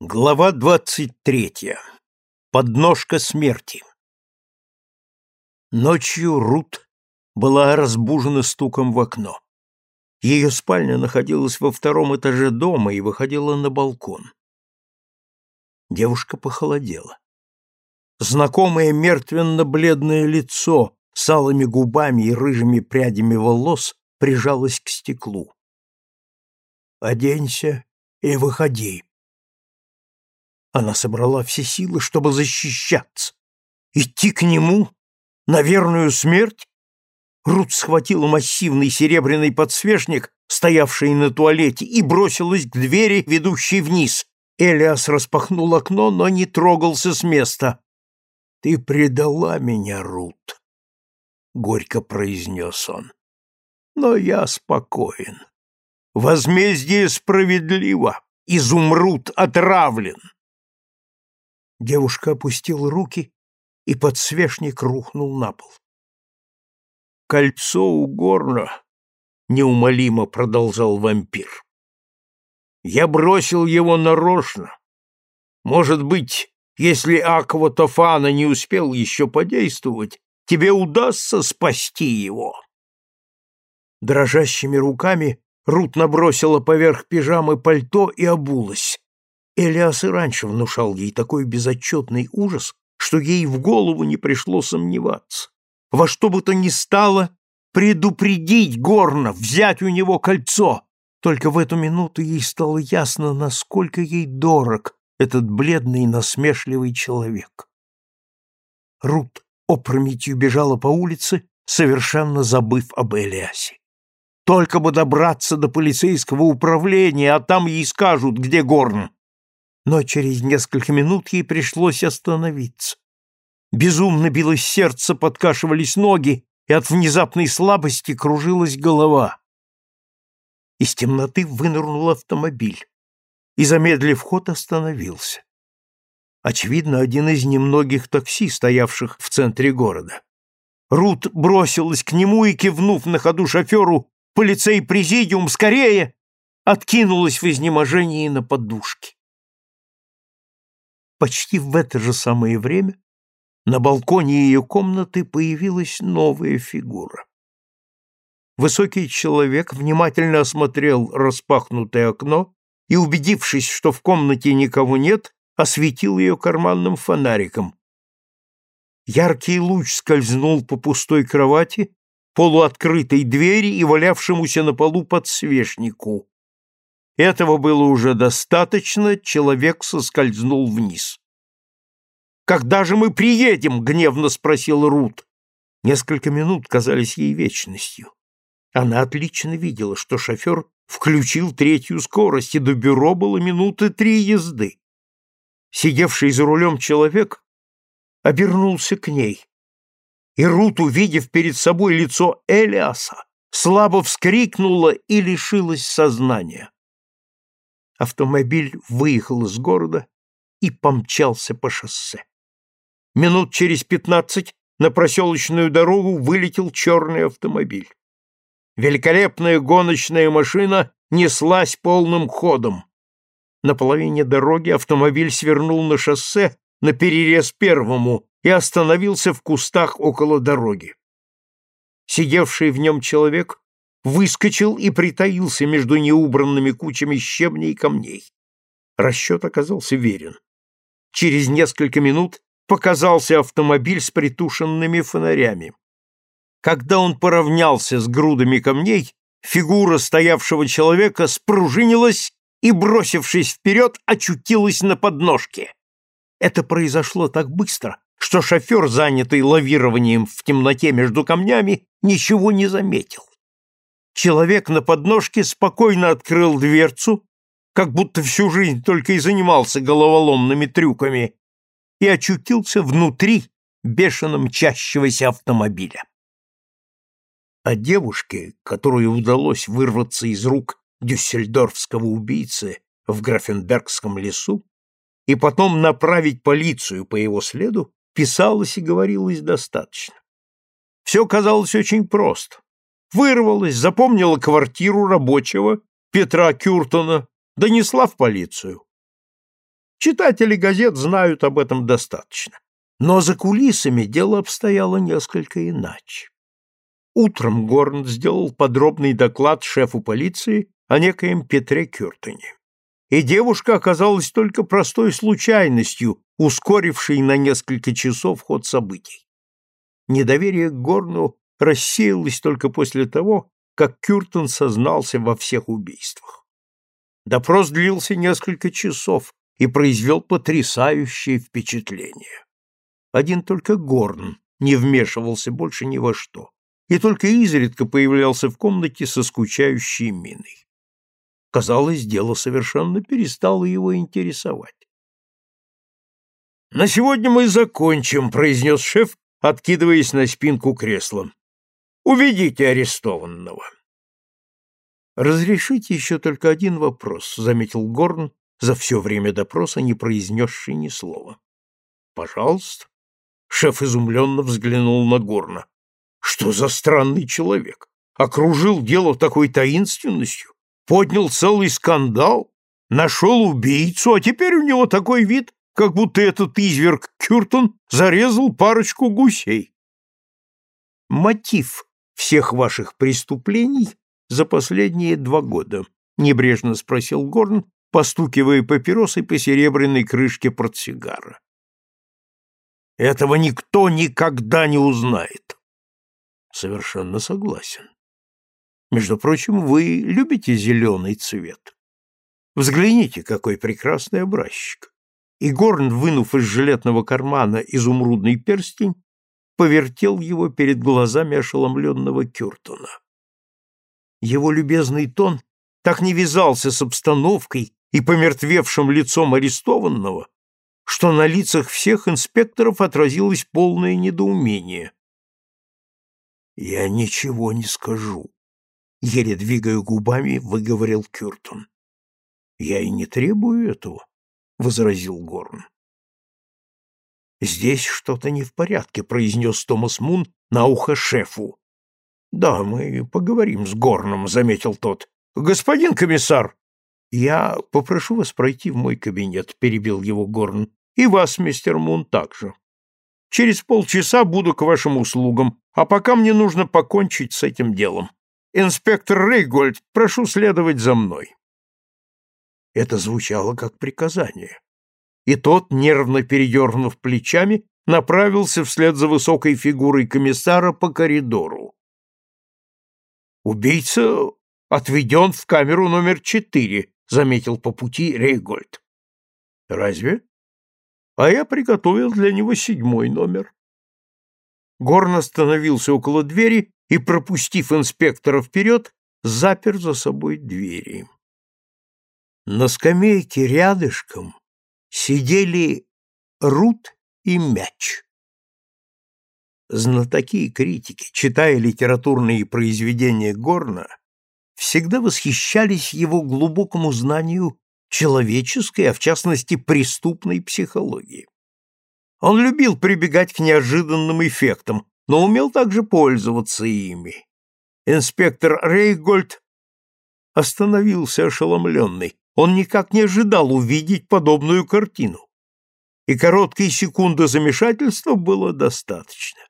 Глава двадцать третья. Подножка смерти. Ночью Рут была разбужена стуком в окно. Ее спальня находилась во втором этаже дома и выходила на балкон. Девушка похолодела. Знакомое мертвенно-бледное лицо с алыми губами и рыжими прядями волос прижалось к стеклу. «Оденься и выходи», она собрала все силы, чтобы защищаться. Идти к нему? На верную смерть? Рут схватила массивный серебряный подсвечник, стоявший на туалете, и бросилась к двери, ведущей вниз. Элиас распахнул окно, но не трогался с места. — Ты предала меня, Рут, — горько произнес он. — Но я спокоен. Возмездие справедливо. Изумруд отравлен. Девушка опустила руки, и подсвечник рухнул на пол. «Кольцо у горна», — неумолимо продолжал вампир. «Я бросил его нарочно. Может быть, если Аква Тофана не успел еще подействовать, тебе удастся спасти его». Дрожащими руками Рут набросила поверх пижамы пальто и обулась. Элиас и раньше внушал ей такой безотчетный ужас, что ей в голову не пришло сомневаться. Во что бы то ни стало предупредить Горна, взять у него кольцо. Только в эту минуту ей стало ясно, насколько ей дорог этот бледный насмешливый человек. Рут опрометью бежала по улице, совершенно забыв об Элиасе. Только бы добраться до полицейского управления, а там ей скажут, где Горн но через несколько минут ей пришлось остановиться. Безумно билось сердце, подкашивались ноги, и от внезапной слабости кружилась голова. Из темноты вынырнул автомобиль и, замедлив ход, остановился. Очевидно, один из немногих такси, стоявших в центре города. Рут бросилась к нему и, кивнув на ходу шоферу «Полицей-президиум, скорее!» откинулась в изнеможении на подушке. Почти в это же самое время на балконе ее комнаты появилась новая фигура. Высокий человек внимательно осмотрел распахнутое окно и, убедившись, что в комнате никого нет, осветил ее карманным фонариком. Яркий луч скользнул по пустой кровати, полуоткрытой двери и валявшемуся на полу подсвечнику. Этого было уже достаточно, человек соскользнул вниз. «Когда же мы приедем?» — гневно спросил Рут. Несколько минут казались ей вечностью. Она отлично видела, что шофер включил третью скорость, и до бюро было минуты три езды. Сидевший за рулем человек обернулся к ней. И Рут, увидев перед собой лицо Элиаса, слабо вскрикнула и лишилась сознания. Автомобиль выехал из города и помчался по шоссе. Минут через пятнадцать на проселочную дорогу вылетел черный автомобиль. Великолепная гоночная машина неслась полным ходом. На половине дороги автомобиль свернул на шоссе на перерез первому и остановился в кустах около дороги. Сидевший в нем человек выскочил и притаился между неубранными кучами щебней и камней. Расчет оказался верен. Через несколько минут показался автомобиль с притушенными фонарями. Когда он поравнялся с грудами камней, фигура стоявшего человека спружинилась и, бросившись вперед, очутилась на подножке. Это произошло так быстро, что шофер, занятый лавированием в темноте между камнями, ничего не заметил человек на подножке спокойно открыл дверцу, как будто всю жизнь только и занимался головоломными трюками, и очутился внутри бешено мчащегося автомобиля. А девушке, которой удалось вырваться из рук дюссельдорфского убийцы в Графенбергском лесу и потом направить полицию по его следу, писалось и говорилось достаточно. Все казалось очень просто вырвалась, запомнила квартиру рабочего Петра Кюртона, донесла в полицию. Читатели газет знают об этом достаточно. Но за кулисами дело обстояло несколько иначе. Утром Горн сделал подробный доклад шефу полиции о некоем Петре Кюртоне. И девушка оказалась только простой случайностью, ускорившей на несколько часов ход событий. Недоверие к Горну рассеялось только после того, как Кюртон сознался во всех убийствах. Допрос длился несколько часов и произвел потрясающее впечатление. Один только Горн не вмешивался больше ни во что, и только изредка появлялся в комнате со скучающей миной. Казалось, дело совершенно перестало его интересовать. «На сегодня мы закончим», — произнес шеф, откидываясь на спинку кресла. «Уведите арестованного». «Разрешите еще только один вопрос», — заметил Горн, за все время допроса не произнесший ни слова. «Пожалуйста». Шеф изумленно взглянул на Горна. «Что за странный человек? Окружил дело такой таинственностью, поднял целый скандал, нашел убийцу, а теперь у него такой вид, как будто этот изверг Кюртон зарезал парочку гусей. Мотив всех ваших преступлений за последние два года? Небрежно спросил Горн, постукивая папиросой по серебряной крышке портсигара. Этого никто никогда не узнает. Совершенно согласен. Между прочим, вы любите зеленый цвет. Взгляните, какой прекрасный образчик. И Горн, вынув из жилетного кармана изумрудный перстень, повертел его перед глазами ошеломленного Кюртона. Его любезный тон так не вязался с обстановкой и помертвевшим лицом арестованного, что на лицах всех инспекторов отразилось полное недоумение. «Я ничего не скажу», — еле двигая губами, выговорил Кюртон. «Я и не требую этого», — возразил Горн. «Здесь что-то не в порядке», — произнес Томас Мун на ухо шефу. «Да, мы поговорим с Горном», — заметил тот. «Господин комиссар!» «Я попрошу вас пройти в мой кабинет», — перебил его Горн. «И вас, мистер Мун, также. Через полчаса буду к вашим услугам, а пока мне нужно покончить с этим делом. Инспектор Рейгольд, прошу следовать за мной». Это звучало как приказание. И тот, нервно передернув плечами, направился вслед за высокой фигурой комиссара по коридору. «Убийца отведен в камеру номер четыре», — заметил по пути Рейгольд. «Разве? А я приготовил для него седьмой номер». Горн остановился около двери и, пропустив инспектора вперед, запер за собой двери. На скамейке рядышком сидели Рут и Мяч. Знатоки и критики, читая литературные произведения Горна, всегда восхищались его глубокому знанию человеческой, а в частности преступной психологии. Он любил прибегать к неожиданным эффектам, но умел также пользоваться ими. Инспектор Рейгольд остановился ошеломленный. Он никак не ожидал увидеть подобную картину. И короткие секунды замешательства было достаточно.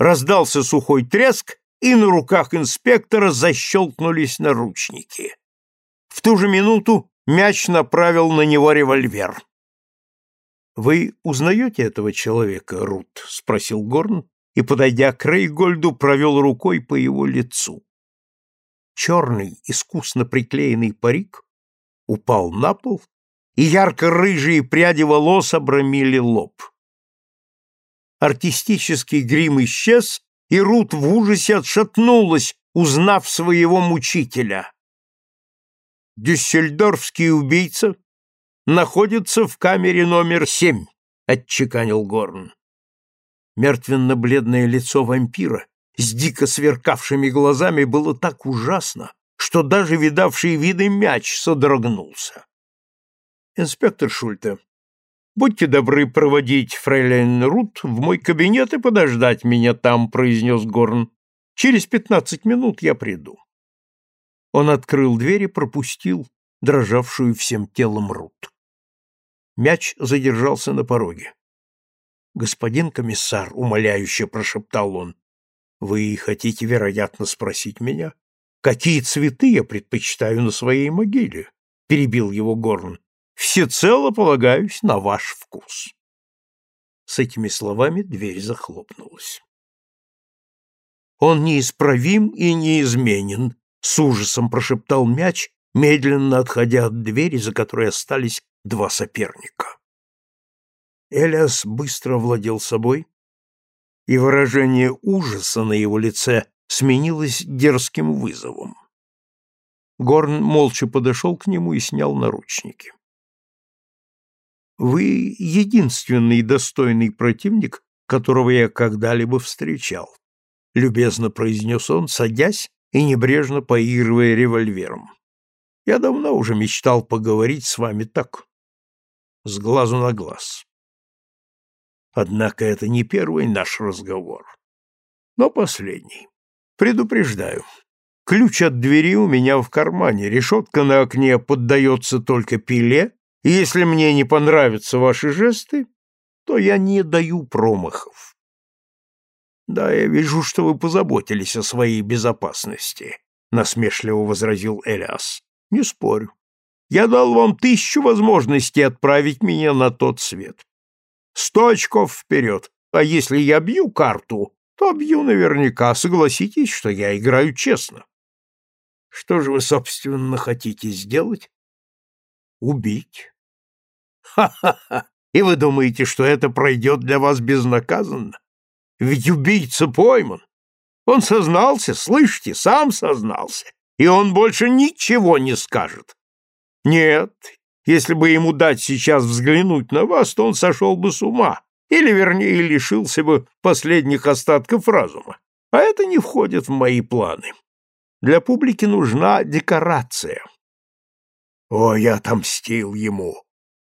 Раздался сухой треск, и на руках инспектора защелкнулись наручники. В ту же минуту мяч направил на него револьвер. «Вы узнаете этого человека, Рут?» — спросил Горн и, подойдя к Рейгольду, провел рукой по его лицу. Черный, искусно приклеенный парик упал на пол, и ярко-рыжие пряди волос обрамили лоб. Артистический грим исчез, и Рут в ужасе отшатнулась, узнав своего мучителя. «Дюссельдорфский убийца находится в камере номер семь», — отчеканил Горн. Мертвенно-бледное лицо вампира с дико сверкавшими глазами было так ужасно, что даже видавший виды мяч содрогнулся. «Инспектор Шульте, будьте добры проводить фрейлин Рут в мой кабинет и подождать меня там», — произнес Горн. «Через пятнадцать минут я приду». Он открыл дверь и пропустил дрожавшую всем телом Рут. Мяч задержался на пороге. «Господин комиссар», — умоляюще прошептал он, — «вы хотите, вероятно, спросить меня, какие цветы я предпочитаю на своей могиле?» — перебил его Горн. «Всецело полагаюсь на ваш вкус». С этими словами дверь захлопнулась. «Он неисправим и неизменен», — с ужасом прошептал мяч, медленно отходя от двери, за которой остались два соперника. Элиас быстро владел собой, и выражение ужаса на его лице сменилось дерзким вызовом. Горн молча подошел к нему и снял наручники. «Вы единственный достойный противник, которого я когда-либо встречал», — любезно произнес он, садясь и небрежно поигрывая револьвером. «Я давно уже мечтал поговорить с вами так, с глазу на глаз. Однако это не первый наш разговор, но последний. Предупреждаю, ключ от двери у меня в кармане, решетка на окне поддается только пиле, и если мне не понравятся ваши жесты, то я не даю промахов. Да, я вижу, что вы позаботились о своей безопасности, насмешливо возразил Элиас. Не спорю. Я дал вам тысячу возможностей отправить меня на тот свет. Сто очков вперед, а если я бью карту, то бью наверняка, согласитесь, что я играю честно. Что же вы, собственно, хотите сделать? Убить. Ха-ха-ха! И вы думаете, что это пройдет для вас безнаказанно? Ведь убийца пойман. Он сознался, слышите, сам сознался, и он больше ничего не скажет. Нет, если бы ему дать сейчас взглянуть на вас, то он сошел бы с ума, или, вернее, лишился бы последних остатков разума. А это не входит в мои планы. Для публики нужна декорация. О, я отомстил ему.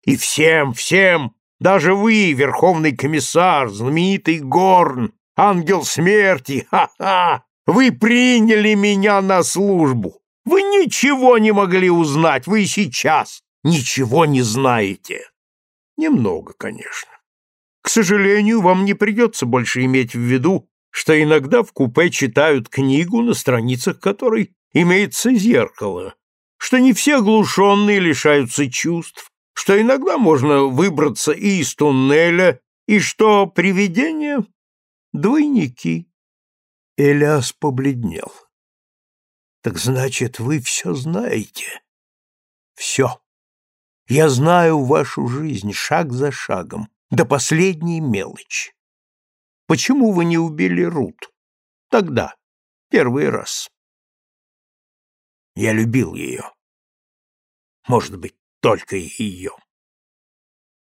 И всем, всем, даже вы, верховный комиссар, знаменитый Горн, ангел смерти, ха-ха, вы приняли меня на службу. Вы ничего не могли узнать, вы сейчас ничего не знаете. Немного, конечно. К сожалению, вам не придется больше иметь в виду, что иногда в купе читают книгу, на страницах которой имеется зеркало, что не все глушенные лишаются чувств, что иногда можно выбраться и из туннеля, и что привидения — двойники. Элиас побледнел. Так значит, вы все знаете? Все. Я знаю вашу жизнь шаг за шагом, до последней мелочи. Почему вы не убили Рут? Тогда, первый раз. Я любил ее. Может быть, только ее.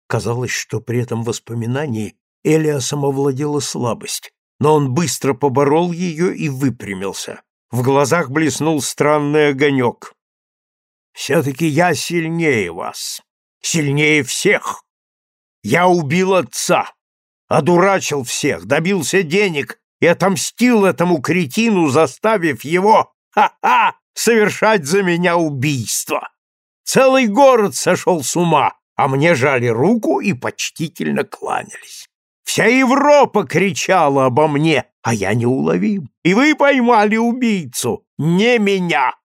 Казалось, что при этом воспоминании Элиасом овладела слабость, но он быстро поборол ее и выпрямился. В глазах блеснул странный огонек. «Все-таки я сильнее вас, сильнее всех. Я убил отца, одурачил всех, добился денег и отомстил этому кретину, заставив его, ха-ха, совершать за меня убийство. Целый город сошел с ума, а мне жали руку и почтительно кланялись. Вся Европа кричала обо мне, а я неуловим. И вы поймали убийцу, не меня.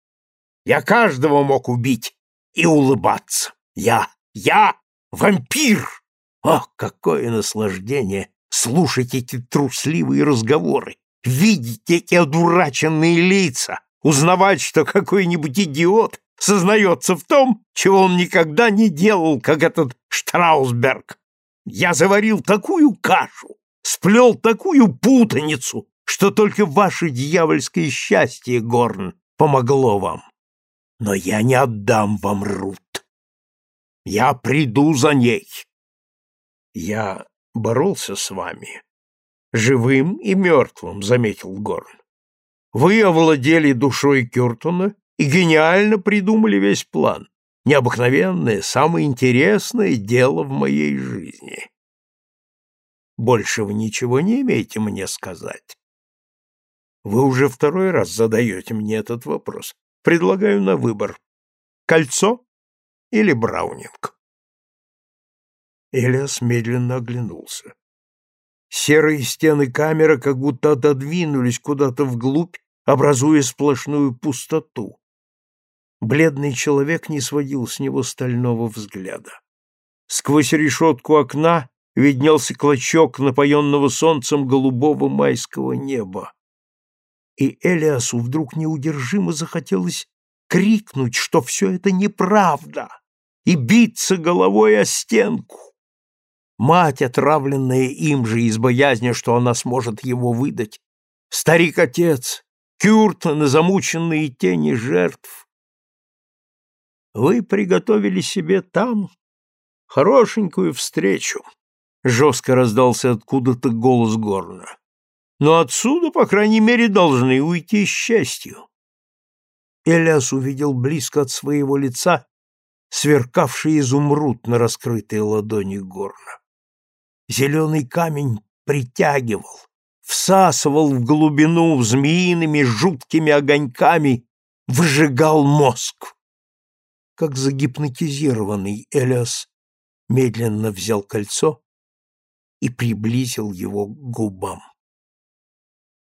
Я каждого мог убить и улыбаться. Я, я вампир. Ох, какое наслаждение слушать эти трусливые разговоры, видеть эти одураченные лица, узнавать, что какой-нибудь идиот сознается в том, чего он никогда не делал, как этот Штраусберг. Я заварил такую кашу, сплел такую путаницу, что только ваше дьявольское счастье, Горн, помогло вам. Но я не отдам вам Рут. Я приду за ней. Я боролся с вами, живым и мертвым, заметил Горн. Вы овладели душой Кюртона и гениально придумали весь план необыкновенное, самое интересное дело в моей жизни. Больше вы ничего не имеете мне сказать. Вы уже второй раз задаете мне этот вопрос. Предлагаю на выбор. Кольцо или браунинг? Элиас медленно оглянулся. Серые стены камеры как будто отодвинулись куда-то вглубь, образуя сплошную пустоту. Бледный человек не сводил с него стального взгляда. Сквозь решетку окна виднелся клочок напоенного солнцем голубого майского неба. И Элиасу вдруг неудержимо захотелось крикнуть, что все это неправда, и биться головой о стенку. Мать, отравленная им же из боязни, что она сможет его выдать, старик-отец, Кюртон, замученные тени жертв. Вы приготовили себе там хорошенькую встречу, жестко раздался откуда-то голос Горна. Но отсюда, по крайней мере, должны уйти счастью. Элиас увидел близко от своего лица сверкавший изумруд на раскрытой ладони горна. Зеленый камень притягивал, всасывал в глубину змеиными жуткими огоньками, выжигал мозг. Как загипнотизированный Элиас медленно взял кольцо и приблизил его к губам.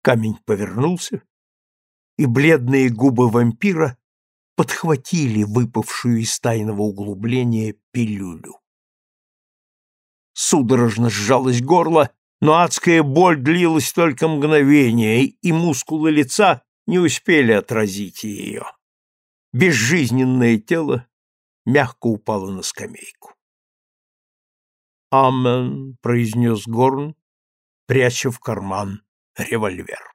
Камень повернулся, и бледные губы вампира подхватили выпавшую из тайного углубления пилюлю. Судорожно сжалось горло, но адская боль длилась только мгновение, и мускулы лица не успели отразить ее. Безжизненное тело мягко упало на скамейку. «Амен», — произнес Горн, пряча в карман револьвер.